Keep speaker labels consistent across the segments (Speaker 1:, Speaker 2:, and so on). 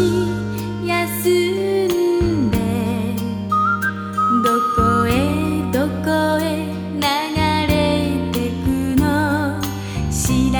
Speaker 1: し休んでどこへどこへ流れてくの？知ら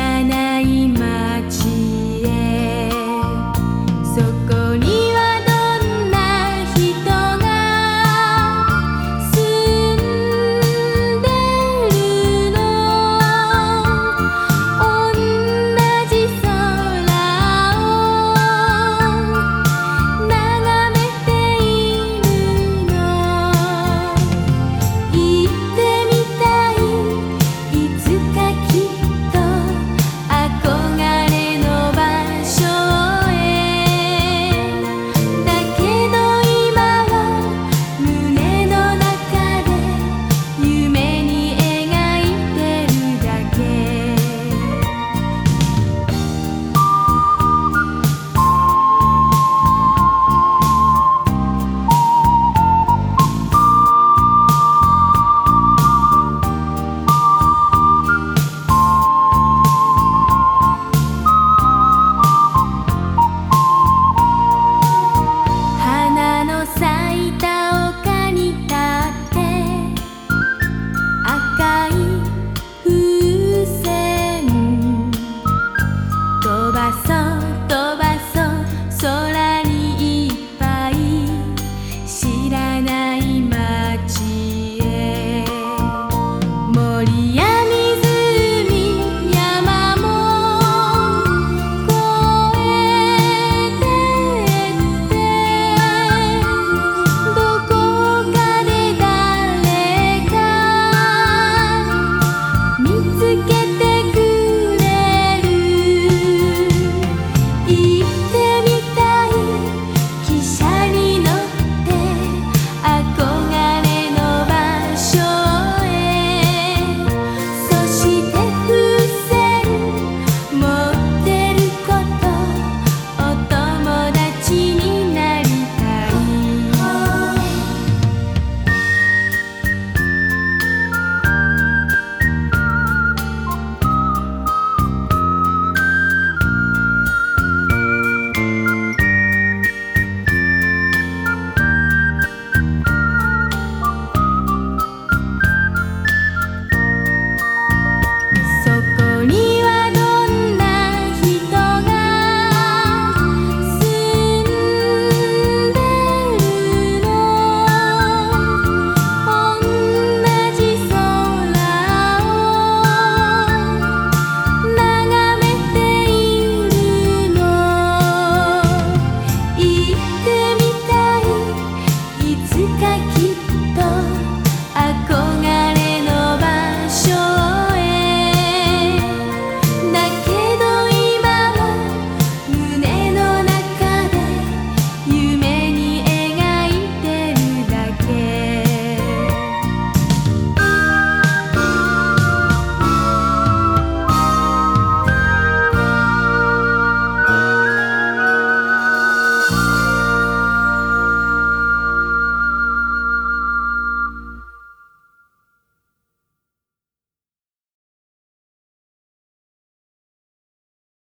Speaker 1: つきっと